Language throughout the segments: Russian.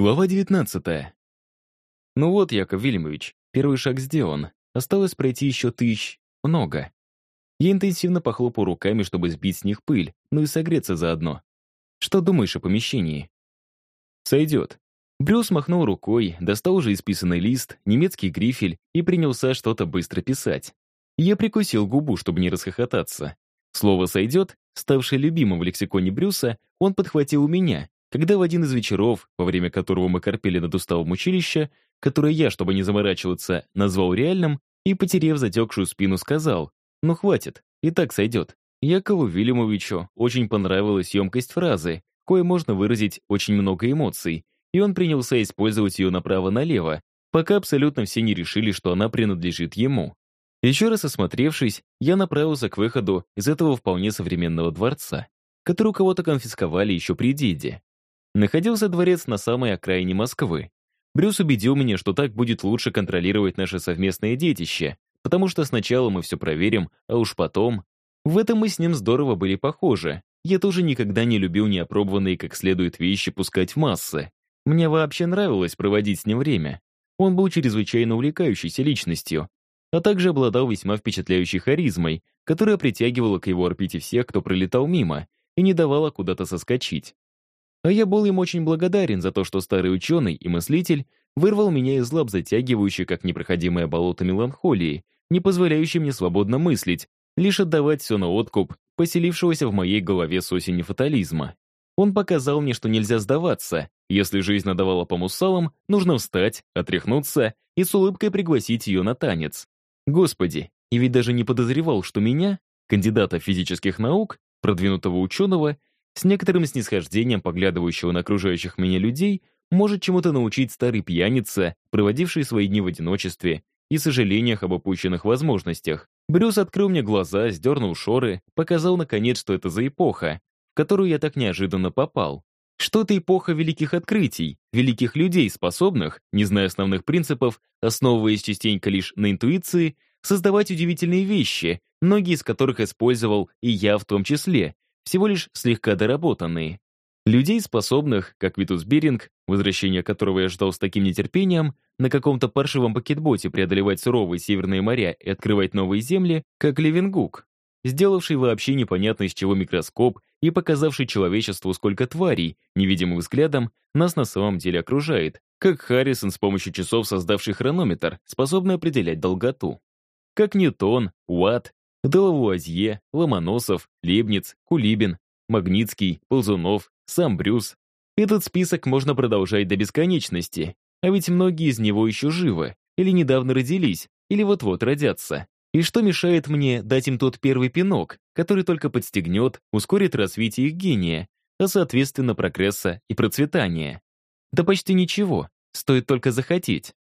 Глава 19. Ну вот, Яков Вильямович, первый шаг сделан. Осталось пройти еще тысяч... много. Я интенсивно похлопал руками, чтобы сбить с них пыль, ну и согреться заодно. Что думаешь о помещении? Сойдет. Брюс махнул рукой, достал уже исписанный лист, немецкий грифель и принялся что-то быстро писать. Я прикусил губу, чтобы не расхохотаться. Слово «сойдет», ставшее любимым в лексиконе Брюса, он подхватил у меня, когда в один из вечеров, во время которого мы корпели над уставом училища, которое я, чтобы не заморачиваться, назвал реальным, и, потерев затекшую спину, сказал, «Ну хватит, и так сойдет». Якову Вильямовичу очень понравилась емкость фразы, кое можно выразить очень много эмоций, и он принялся использовать ее направо-налево, пока абсолютно все не решили, что она принадлежит ему. Еще раз осмотревшись, я направился к выходу из этого вполне современного дворца, который у кого-то конфисковали еще при деде. Находился дворец на самой окраине Москвы. Брюс убедил меня, что так будет лучше контролировать наше совместное детище, потому что сначала мы все проверим, а уж потом... В этом мы с ним здорово были похожи. Я тоже никогда не любил неопробованные как следует вещи пускать в массы. Мне вообще нравилось проводить с ним время. Он был чрезвычайно увлекающейся личностью, а также обладал весьма впечатляющей харизмой, которая притягивала к его орбите всех, кто пролетал мимо, и не давала куда-то соскочить. А я был им очень благодарен за то, что старый ученый и мыслитель вырвал меня из лап затягивающей, как непроходимое болото меланхолии, не позволяющей мне свободно мыслить, лишь отдавать все на откуп поселившегося в моей голове с осени фатализма. Он показал мне, что нельзя сдаваться. Если жизнь надавала по мусалам, нужно встать, отряхнуться и с улыбкой пригласить ее на танец. Господи, и ведь даже не подозревал, что меня, кандидата физических наук, продвинутого ученого, с некоторым снисхождением поглядывающего на окружающих меня людей, может чему-то научить старый пьяница, проводивший свои дни в одиночестве и сожалениях об опущенных возможностях. Брюс открыл мне глаза, сдернул шоры, показал наконец, что это за эпоха, в которую я так неожиданно попал. Что-то эпоха великих открытий, великих людей, способных, не зная основных принципов, основываясь частенько лишь на интуиции, создавать удивительные вещи, многие из которых использовал и я в том числе, всего лишь слегка доработанные. Людей, способных, как Витус Беринг, возвращение которого я ждал с таким нетерпением, на каком-то паршивом пакетботе преодолевать суровые северные моря и открывать новые земли, как Левенгук, сделавший вообще непонятно из чего микроскоп и показавший человечеству, сколько тварей, невидимым взглядом, нас на самом деле окружает, как Харрисон с помощью часов создавший хронометр, способный определять долготу. Как Ньютон, Уатт Делавуазье, Ломоносов, Лебниц, Кулибин, Магнитский, Ползунов, сам Брюс. Этот список можно продолжать до бесконечности, а ведь многие из него еще живы, или недавно родились, или вот-вот родятся. И что мешает мне дать им тот первый пинок, который только подстегнет, ускорит развитие их гения, а соответственно прогресса и процветания? Да почти ничего, стоит только захотеть.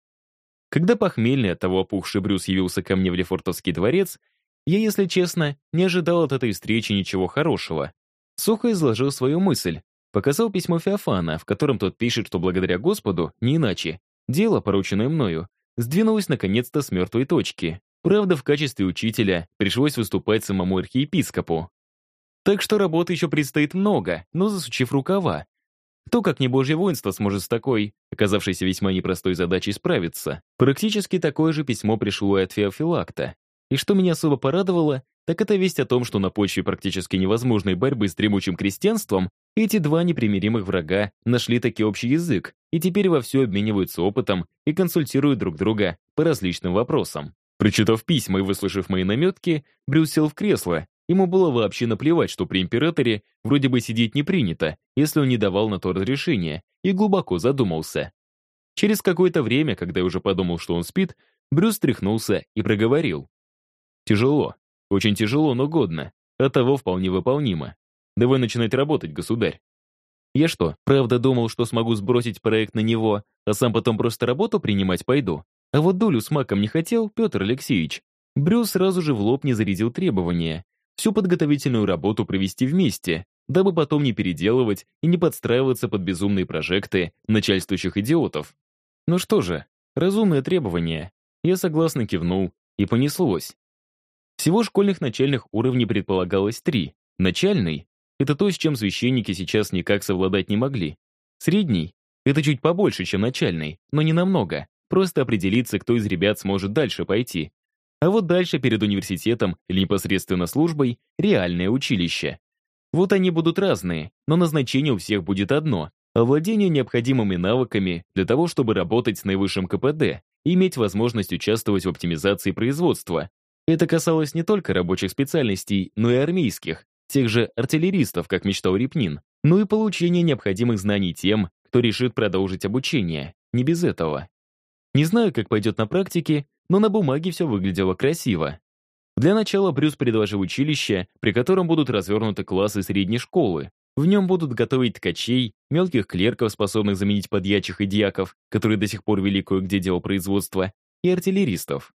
Когда похмельный от того опухший Брюс явился ко мне в Лефортовский дворец, я, если честно, не ожидал от этой встречи ничего хорошего. Сухо изложил свою мысль, показал письмо Феофана, в котором тот пишет, что благодаря Господу, не иначе, дело, порученное мною, сдвинулось наконец-то с мертвой точки. Правда, в качестве учителя пришлось выступать самому архиепископу. Так что работы еще предстоит много, но засучив рукава. Кто, как не божье воинство, сможет с такой, оказавшейся весьма непростой задачей, справиться? Практически такое же письмо пришло и от Феофилакта. И что меня особо порадовало, так это весть о том, что на почве практически невозможной борьбы с дремучим крестьянством эти два непримиримых врага нашли таки общий язык и теперь вовсю обмениваются опытом и консультируют друг друга по различным вопросам. Прочитав письма и выслушав мои наметки, Брюс сел в кресло. Ему было вообще наплевать, что при императоре вроде бы сидеть не принято, если он не давал на то разрешения, и глубоко задумался. Через какое-то время, когда я уже подумал, что он спит, Брюс стряхнулся и проговорил. Тяжело. Очень тяжело, но годно. А того вполне выполнимо. Давай начинать работать, государь. Я что, правда думал, что смогу сбросить проект на него, а сам потом просто работу принимать пойду? А вот долю с маком не хотел, Петр Алексеевич. Брюс сразу же в лоб не зарядил требования. Всю подготовительную работу провести вместе, дабы потом не переделывать и не подстраиваться под безумные прожекты начальствующих идиотов. Ну что же, разумное требование. Я согласно кивнул, и понеслось. Всего школьных начальных уровней предполагалось три. Начальный — это то, с чем священники сейчас никак совладать не могли. Средний Это чуть побольше, чем начальный, но не намного. Просто определиться, кто из ребят сможет дальше пойти. А вот дальше перед университетом или непосредственно службой — реальное училище. Вот они будут разные, но назначение у всех будет одно — овладение необходимыми навыками для того, чтобы работать с наивысшим КПД и иметь возможность участвовать в оптимизации производства. Это касалось не только рабочих специальностей, но и армейских, тех же артиллеристов, как мечтал Репнин, ну и получение необходимых знаний тем, кто решит продолжить обучение. Не без этого. Не знаю, как пойдет на практике, но на бумаге все выглядело красиво. Для начала Брюс предложил училище, при котором будут развернуты классы средней школы. В нем будут готовить ткачей, мелких клерков, способных заменить подьячих и дьяков, которые до сих пор вели кое-где дело производства, и артиллеристов.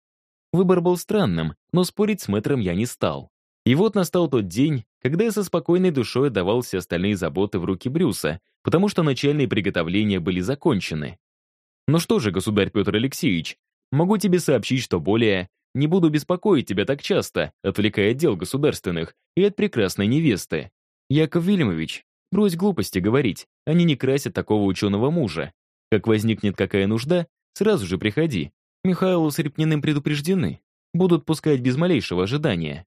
Выбор был странным, но спорить с мэтром я не стал. И вот настал тот день, когда я со спокойной душой отдавал все остальные заботы в руки Брюса, потому что начальные приготовления были закончены. Ну что же, государь Петр Алексеевич, могу тебе сообщить, что более не буду беспокоить тебя так часто, отвлекая от дел государственных и от прекрасной невесты. Яков Вильямович, брось глупости говорить, они не красят такого ученого мужа. Как возникнет какая нужда, сразу же приходи. Михайлу с Репниным предупреждены. Будут пускать без малейшего ожидания.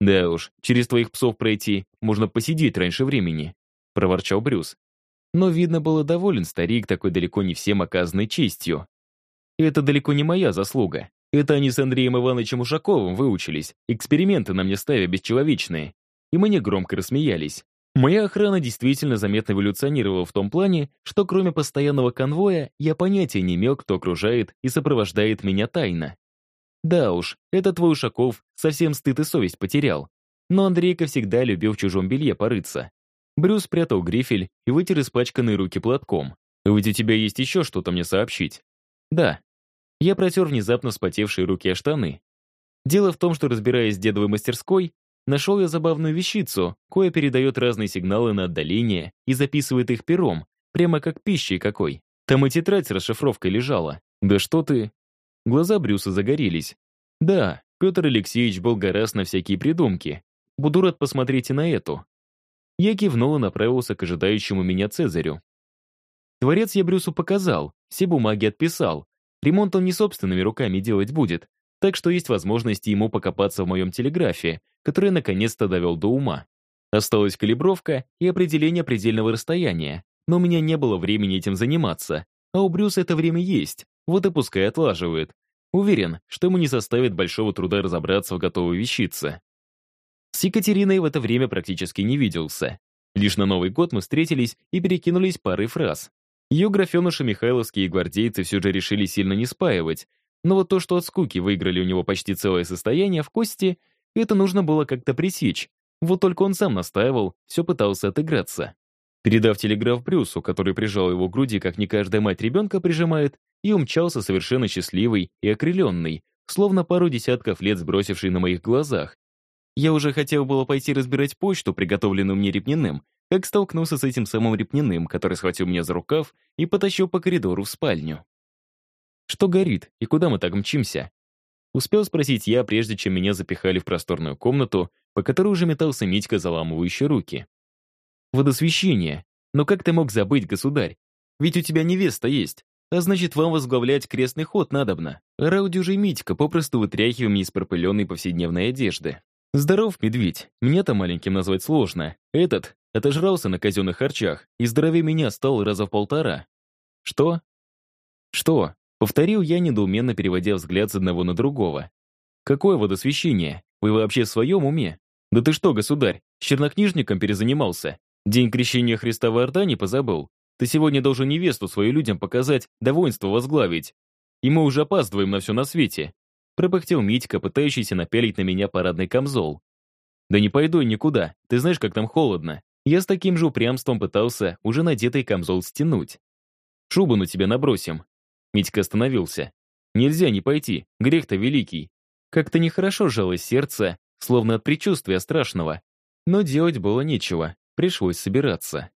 Да уж, через твоих псов пройти можно посидеть раньше времени, проворчал Брюс. Но, видно, было доволен старик такой далеко не всем оказанной честью. Это далеко не моя заслуга. Это они с Андреем Ивановичем Ушаковым выучились, эксперименты на мне ставя бесчеловечные. И мы негромко рассмеялись. Моя охрана действительно заметно эволюционировала в том плане, что кроме постоянного конвоя, я понятия не имел, кто окружает и сопровождает меня тайно. Да уж, этот твой Ушаков совсем стыд и совесть потерял. Но Андрейка всегда любил в чужом белье порыться. Брюс спрятал грифель и вытер испачканные руки платком. «Ведь у тебя есть еще что-то мне сообщить?» «Да», я протер внезапно спотевшие руки о штаны. Дело в том, что, разбираясь с дедовой мастерской, нашел я забавную вещицу, кое передает разные сигналы на отдаление и записывает их пером, прямо как пищей какой. Там и тетрадь с расшифровкой лежала. Да что ты... Глаза Брюса загорелись. Да, Петр Алексеевич был гораст на всякие придумки. Буду рад посмотреть и на эту. Я кивнул и направился к ожидающему меня Цезарю. Творец я Брюсу показал, все бумаги отписал, Ремонт он не собственными руками делать будет, так что есть возможность ему покопаться в моем телеграфе, который наконец-то довел до ума. Осталась калибровка и определение предельного расстояния, но у меня не было времени этим заниматься, а у Брюса это время есть, вот и пускай отлаживает. Уверен, что ему не составит большого труда разобраться в готовой вещице. С Екатериной в это время практически не виделся. Лишь на Новый год мы встретились и перекинулись парой фраз. Ее графеныши Михайловские гвардейцы все же решили сильно не спаивать, но вот то, что от скуки выиграли у него почти целое состояние в кости, это нужно было как-то пресечь. Вот только он сам настаивал, все пытался отыграться. Передав телеграф Брюсу, который прижал его к груди, как не каждая мать ребенка прижимает, и умчался совершенно счастливый и окрыленный, словно пару десятков лет сбросивший на моих глазах. Я уже хотел было пойти разбирать почту, приготовленную мне Репниным, как столкнулся с этим самым Репниным, который схватил меня за рукав и потащил по коридору в спальню. «Что горит и куда мы так мчимся?» Успел спросить я, прежде чем меня запихали в просторную комнату, по которой уже метался Митька, заламывающий руки. «Водосвещение. Но как ты мог забыть, государь? Ведь у тебя невеста есть, а значит, вам возглавлять крестный ход надобно». Раудюжий Митька попросту вытряхивая из пропыленной повседневной одежды. «Здоров, медведь. Меня-то маленьким назвать сложно. Этот Отожрался на казенных харчах и здоровее меня стал раза в полтора. Что? Что? Повторил я, недоуменно переводя взгляд с одного на другого. Какое водосвещение? Вы вообще в своем уме? Да ты что, государь, с чернокнижником перезанимался? День крещения Христа в Иордане позабыл? Ты сегодня должен невесту свою людям показать, да воинство возглавить. И мы уже опаздываем на все на свете. Пропыхтел Митька, пытающийся напялить на меня парадный камзол. Да не пойду никуда, ты знаешь, как там холодно. Я с таким же упрямством пытался уже надетый камзол стянуть. «Шубу на тебя набросим». Митька остановился. «Нельзя не пойти, грех-то великий». Как-то нехорошо жалось сердце, словно от предчувствия страшного. Но делать было нечего, пришлось собираться.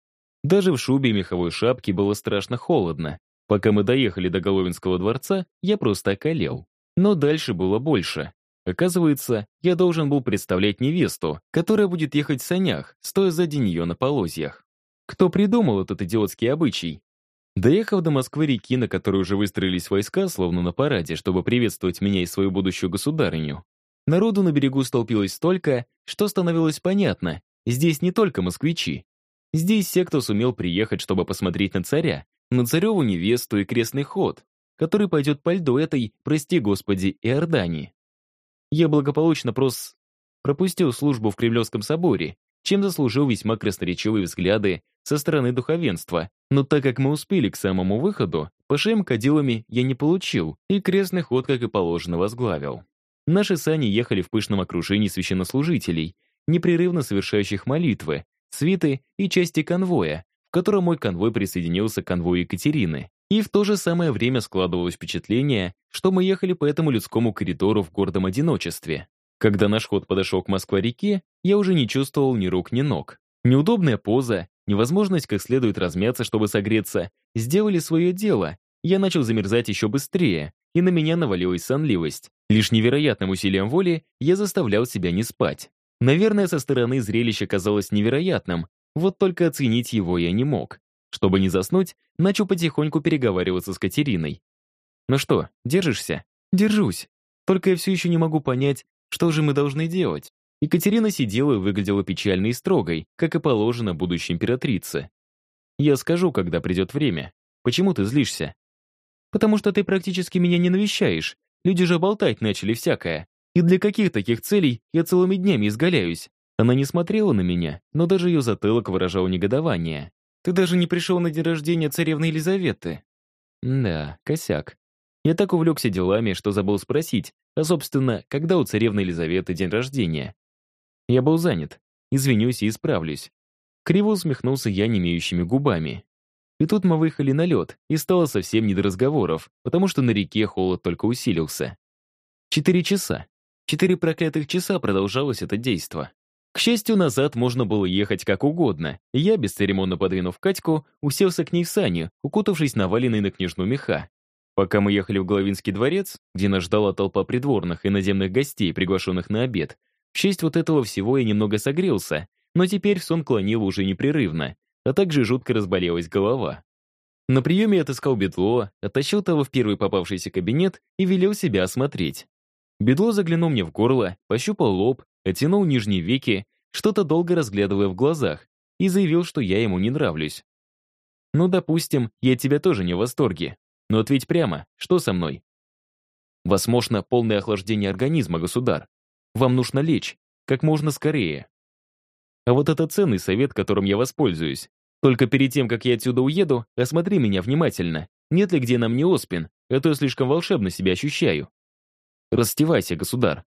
Даже в шубе и меховой шапке было страшно холодно. Пока мы доехали до Головинского дворца, я просто околел. Но дальше было больше. Оказывается, я должен был представлять невесту, которая будет ехать в санях, стоя сзади нее на полозьях. Кто придумал этот идиотский обычай? Доехав до Москвы-реки, на которой уже выстроились войска, словно на параде, чтобы приветствовать меня и свою будущую государыню, народу на берегу столпилось столько, что становилось понятно, здесь не только москвичи. Здесь все, кто сумел приехать, чтобы посмотреть на царя, на цареву невесту и крестный ход, который пойдет по льду этой, прости господи, Иордании. Я благополучно прос... пропустил службу в Кремлевском соборе, чем заслужил весьма красноречивые взгляды со стороны духовенства. Но так как мы успели к самому выходу, по шеям кадилами я не получил, и крестный ход, как и положено, возглавил. Наши сани ехали в пышном окружении священнослужителей, непрерывно совершающих молитвы, свиты и части конвоя, в котором мой конвой присоединился к конвою Екатерины. И в то же самое время складывалось впечатление, что мы ехали по этому людскому коридору в гордом одиночестве. Когда наш ход подошел к Москва-реке, я уже не чувствовал ни рук, ни ног. Неудобная поза, невозможность как следует размяться, чтобы согреться, сделали свое дело. Я начал замерзать еще быстрее, и на меня навалилась сонливость. Лишь невероятным усилием воли я заставлял себя не спать. Наверное, со стороны зрелище казалось невероятным, вот только оценить его я не мог. Чтобы не заснуть, начал потихоньку переговариваться с Катериной. «Ну что, держишься?» «Держусь. Только я все еще не могу понять, что же мы должны делать?» Екатерина сидела и выглядела печальной и строгой, как и положено будущей императрице. «Я скажу, когда придет время. Почему ты злишься?» «Потому что ты практически меня не навещаешь. Люди же болтать начали всякое. И для каких таких целей я целыми днями изгаляюсь?» Она не смотрела на меня, но даже ее затылок выражал негодование. «Ты даже не пришел на день рождения царевны Елизаветы». Да, косяк. Я так увлекся делами, что забыл спросить, а, собственно, когда у царевны Елизаветы день рождения. Я был занят. Извинюсь и исправлюсь. Криво усмехнулся я немеющими губами. И тут мы выехали на лед, и стало совсем не до разговоров, потому что на реке холод только усилился. Четыре часа. Четыре проклятых часа продолжалось это действо. К счастью, назад можно было ехать как угодно, и я, бесцеремонно подвинув Катьку, уселся к ней в сани, укутавшись наваленной на княжну меха. Пока мы ехали в Головинский дворец, где нас ждала толпа придворных и наземных гостей, приглашенных на обед, в честь вот этого всего я немного согрелся, но теперь сон клонил уже непрерывно, а также жутко разболелась голова. На приеме я отыскал Бедло, оттащил того в первый попавшийся кабинет и велел себя осмотреть. Бедло заглянул мне в горло, пощупал лоб, оттянул нижние веки, что-то долго разглядывая в глазах, и заявил, что я ему не нравлюсь. «Ну, допустим, я тебя тоже не в восторге. Но ответь прямо, что со мной?» «Возможно, полное охлаждение организма, государ. Вам нужно лечь, как можно скорее. А вот это ценный совет, которым я воспользуюсь. Только перед тем, как я отсюда уеду, осмотри меня внимательно. Нет ли где нам не оспин, а то я слишком волшебно себя ощущаю. Растевайся, государ.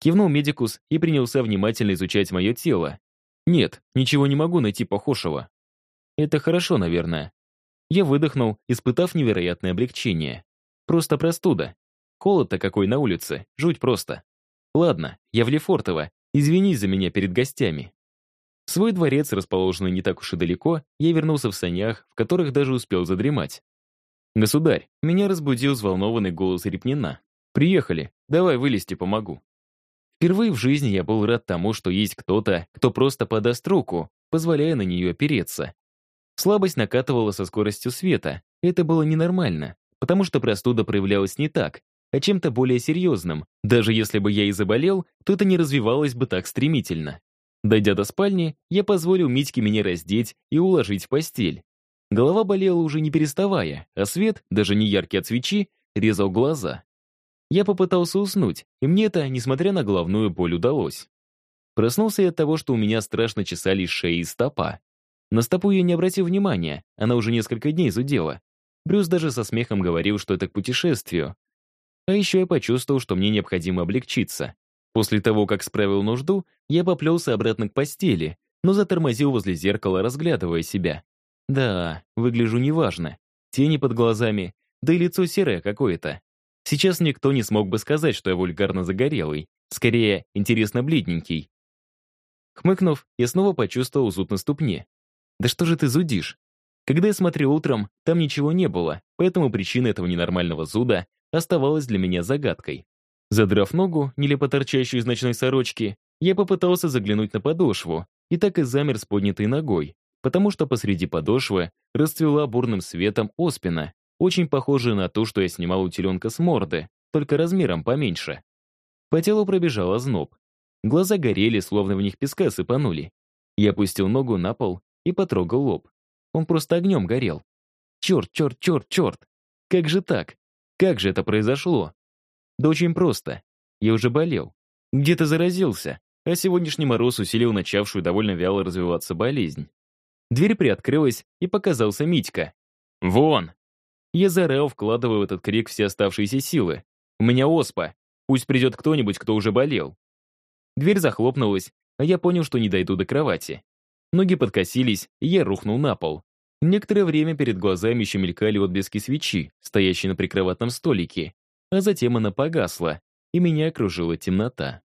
Кивнул медикус и принялся внимательно изучать мое тело. Нет, ничего не могу найти похожего. Это хорошо, наверное. Я выдохнул, испытав невероятное облегчение. Просто простуда. Холод-то какой на улице, жуть просто. Ладно, я в Лефортово. Извинись за меня перед гостями. В свой дворец, расположенный не так уж и далеко, я вернулся в санях, в которых даже успел задремать. «Государь, меня разбудил взволнованный голос Репнина. Приехали, давай вылезти помогу». Впервые в жизни я был рад тому, что есть кто-то, кто просто подаст руку, позволяя на нее опереться. Слабость накатывала со скоростью света. Это было ненормально, потому что простуда проявлялась не так, а чем-то более серьезным. Даже если бы я и заболел, то это не развивалось бы так стремительно. Дойдя до спальни, я позволил Митьке меня раздеть и уложить в постель. Голова болела уже не переставая, а свет, даже не яркий от свечи, резал глаза. Я попытался уснуть, и мне это, несмотря на головную боль, удалось. Проснулся я от того, что у меня страшно чесались шеи и стопа. На стопу я не обратил внимания, она уже несколько дней зудела. Брюс даже со смехом говорил, что это к путешествию, а еще я почувствовал, что мне необходимо облегчиться. После того, как справил нужду, я поплелся обратно к постели, но затормозил возле зеркала, разглядывая себя. Да, выгляжу неважно. Тени под глазами, да и лицо серое какое-то. Сейчас никто не смог бы сказать, что я вульгарно загорелый. Скорее, интересно бледненький. Хмыкнув, я снова почувствовал зуд на ступне. «Да что же ты зудишь?» Когда я смотрел утром, там ничего не было, поэтому причина этого ненормального зуда оставалась для меня загадкой. Задрав ногу, нелепо торчащую из ночной сорочки, я попытался заглянуть на подошву и так и замер с поднятой ногой. потому что посреди подошвы расцвела бурным светом оспина, очень похожая на ту, что я снимал у теленка с морды, только размером поменьше. По телу пробежал озноб. Глаза горели, словно в них песка сыпанули. Я опустил ногу на пол и потрогал лоб. Он просто огнем горел. Черт, черт, черт, черт! Как же так? Как же это произошло? Да очень просто. Я уже болел. Где-то заразился, а сегодняшний мороз усилил начавшую довольно вяло развиваться болезнь. Дверь приоткрылась, и показался Митька. «Вон!» Я заорал, вкладывая в этот крик все оставшиеся силы. «У меня оспа! Пусть придет кто-нибудь, кто уже болел!» Дверь захлопнулась, а я понял, что не дойду до кровати. Ноги подкосились, и я рухнул на пол. Некоторое время перед глазами еще мелькали отблески свечи, стоящей на прикроватном столике, а затем она погасла, и меня окружила темнота.